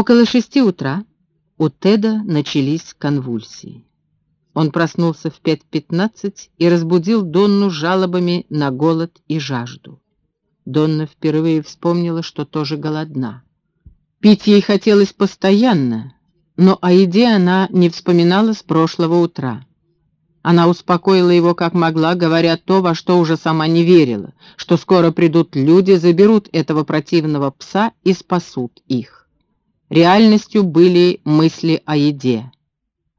Около шести утра у Теда начались конвульсии. Он проснулся в 5.15 и разбудил Донну жалобами на голод и жажду. Донна впервые вспомнила, что тоже голодна. Пить ей хотелось постоянно, но о еде она не вспоминала с прошлого утра. Она успокоила его как могла, говоря то, во что уже сама не верила, что скоро придут люди, заберут этого противного пса и спасут их. Реальностью были мысли о еде.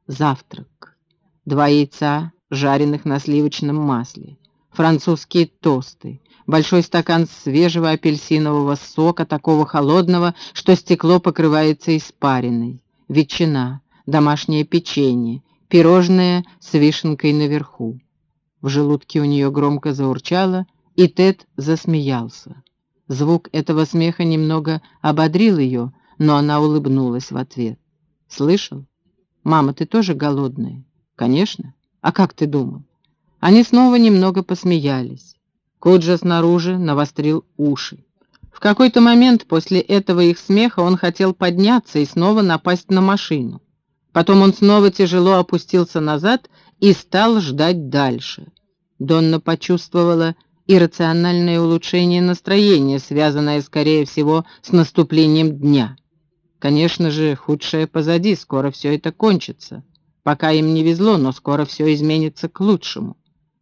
Завтрак. Два яйца, жареных на сливочном масле. Французские тосты. Большой стакан свежего апельсинового сока, такого холодного, что стекло покрывается испариной. Ветчина, домашнее печенье, пирожное с вишенкой наверху. В желудке у нее громко заурчало, и Тед засмеялся. Звук этого смеха немного ободрил ее, но она улыбнулась в ответ. «Слышал? Мама, ты тоже голодная?» «Конечно. А как ты думал?» Они снова немного посмеялись. Коджа снаружи навострил уши. В какой-то момент после этого их смеха он хотел подняться и снова напасть на машину. Потом он снова тяжело опустился назад и стал ждать дальше. Донна почувствовала иррациональное улучшение настроения, связанное, скорее всего, с наступлением дня. Конечно же, худшее позади, скоро все это кончится. Пока им не везло, но скоро все изменится к лучшему.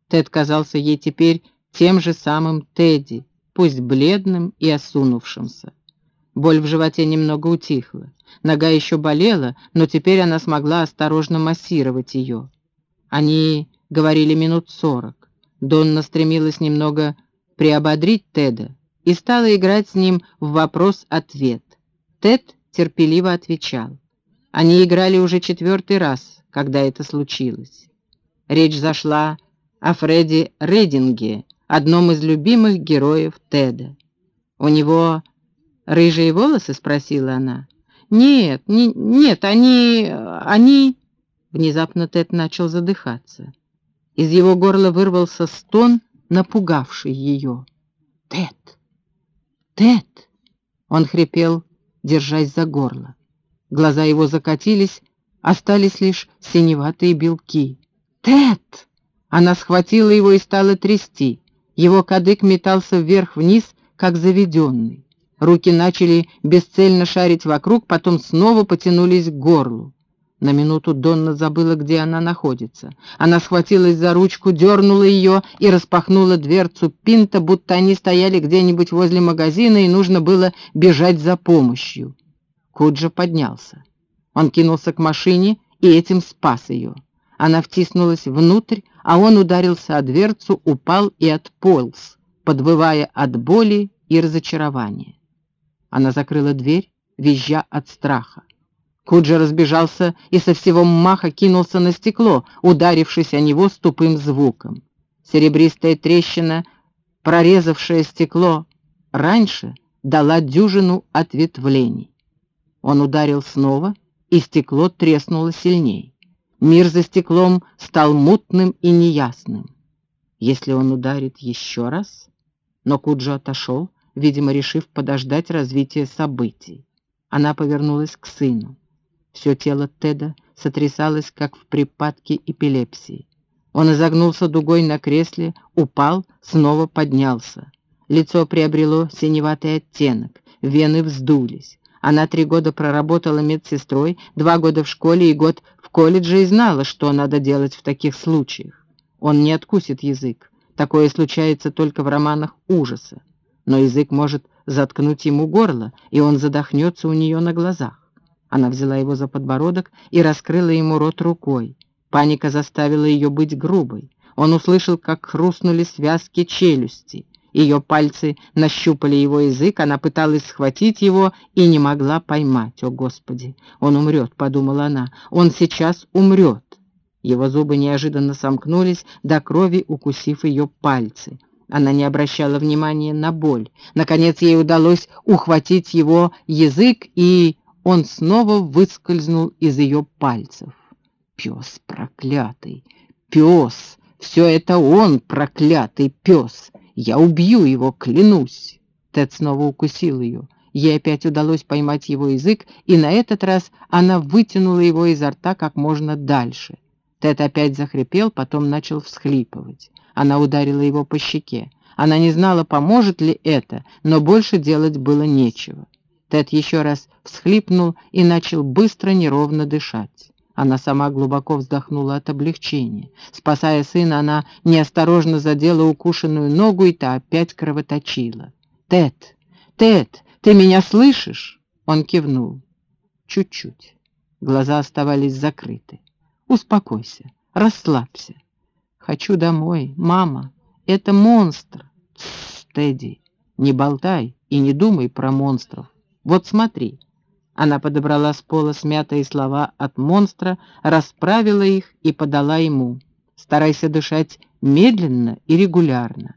Тед казался ей теперь тем же самым Тедди, пусть бледным и осунувшимся. Боль в животе немного утихла. Нога еще болела, но теперь она смогла осторожно массировать ее. Они говорили минут сорок. Донна стремилась немного приободрить Теда и стала играть с ним в вопрос-ответ. Тед терпеливо отвечал. Они играли уже четвертый раз, когда это случилось. Речь зашла о Фредди Рединге, одном из любимых героев Теда. У него «Рыжие волосы?» — спросила она. «Нет, не, нет, они... они...» Внезапно Тед начал задыхаться. Из его горла вырвался стон, напугавший ее. «Тед! Тед!» Он хрипел, держась за горло. Глаза его закатились, остались лишь синеватые белки. «Тед!» Она схватила его и стала трясти. Его кадык метался вверх-вниз, как заведенный. Руки начали бесцельно шарить вокруг, потом снова потянулись к горлу. На минуту Донна забыла, где она находится. Она схватилась за ручку, дернула ее и распахнула дверцу пинта, будто они стояли где-нибудь возле магазина, и нужно было бежать за помощью. Куджа поднялся. Он кинулся к машине и этим спас ее. Она втиснулась внутрь, а он ударился о дверцу, упал и отполз, подвывая от боли и разочарования. Она закрыла дверь, визжа от страха. Куджа разбежался и со всего маха кинулся на стекло, ударившись о него с тупым звуком. Серебристая трещина, прорезавшая стекло, раньше дала дюжину ответвлений. Он ударил снова, и стекло треснуло сильней. Мир за стеклом стал мутным и неясным. Если он ударит еще раз... Но Куджа отошел, видимо, решив подождать развития событий. Она повернулась к сыну. Все тело Теда сотрясалось, как в припадке эпилепсии. Он изогнулся дугой на кресле, упал, снова поднялся. Лицо приобрело синеватый оттенок, вены вздулись. Она три года проработала медсестрой, два года в школе и год в колледже и знала, что надо делать в таких случаях. Он не откусит язык. Такое случается только в романах ужаса но язык может заткнуть ему горло, и он задохнется у нее на глазах. Она взяла его за подбородок и раскрыла ему рот рукой. Паника заставила ее быть грубой. Он услышал, как хрустнули связки челюсти. Ее пальцы нащупали его язык, она пыталась схватить его и не могла поймать. «О, Господи! Он умрет!» — подумала она. «Он сейчас умрет!» Его зубы неожиданно сомкнулись, до крови укусив ее пальцы. Она не обращала внимания на боль. Наконец ей удалось ухватить его язык, и он снова выскользнул из ее пальцев. Пес проклятый! Пес! Все это он, проклятый пес! Я убью его, клянусь! Тед снова укусил ее. Ей опять удалось поймать его язык, и на этот раз она вытянула его изо рта как можно дальше. Тед опять захрипел, потом начал всхлипывать. Она ударила его по щеке. Она не знала, поможет ли это, но больше делать было нечего. Тед еще раз всхлипнул и начал быстро, неровно дышать. Она сама глубоко вздохнула от облегчения. Спасая сына, она неосторожно задела укушенную ногу, и та опять кровоточила. «Тед! Тед! Ты меня слышишь?» Он кивнул. Чуть-чуть. Глаза оставались закрыты. «Успокойся, расслабься. Хочу домой, мама. Это монстр. Тедди, не болтай и не думай про монстров. Вот смотри». Она подобрала с пола смятые слова от монстра, расправила их и подала ему. «Старайся дышать медленно и регулярно».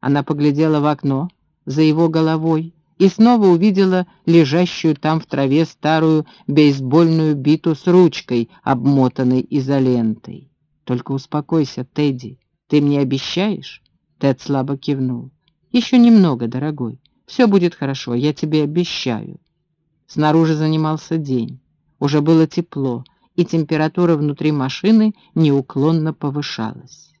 Она поглядела в окно за его головой и снова увидела лежащую там в траве старую бейсбольную биту с ручкой, обмотанной изолентой. «Только успокойся, Тедди. Ты мне обещаешь?» Тед слабо кивнул. «Еще немного, дорогой. Все будет хорошо, я тебе обещаю». Снаружи занимался день. Уже было тепло, и температура внутри машины неуклонно повышалась.